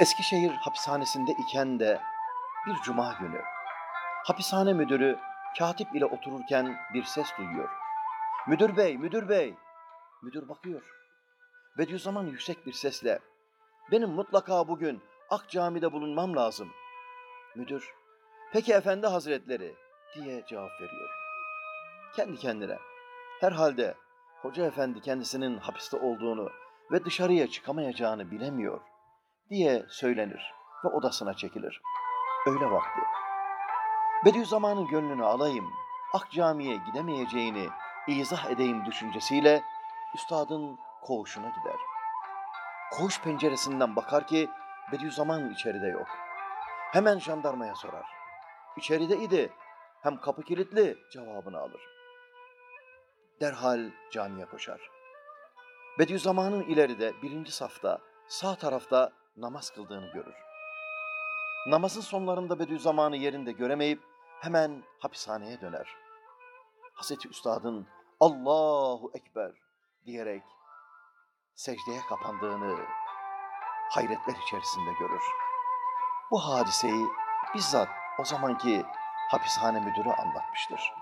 Eskişehir hapishanesinde iken de bir cuma günü hapishane müdürü katip ile otururken bir ses duyuyor. Müdür bey, müdür bey. Müdür bakıyor. Bediüzzaman yüksek bir sesle benim mutlaka bugün Ak Cami'de bulunmam lazım. Müdür, peki efendi hazretleri diye cevap veriyor. Kendi kendine, herhalde hoca efendi kendisinin hapiste olduğunu ve dışarıya çıkamayacağını bilemiyor diye söylenir ve odasına çekilir. Öyle vakti. Bediüzzaman'ın gönlünü alayım, Ak Cami'ye gidemeyeceğini izah edeyim düşüncesiyle üstadın koğuşuna gider. Koğuş penceresinden bakar ki Bediüzzaman içeride yok. Hemen jandarmaya sorar. İçeride idi, hem kapı kilitli cevabını alır. Derhal camiye koşar. Bediüzzaman'ın ileride birinci safta sağ tarafta namaz kıldığını görür. Namazın sonlarında Bediüzzaman'ı yerinde göremeyip hemen hapishaneye döner. Hazreti Üstad'ın Allahu Ekber diyerek secdeye kapandığını hayretler içerisinde görür. Bu hadiseyi bizzat o zamanki hapishane müdürü anlatmıştır.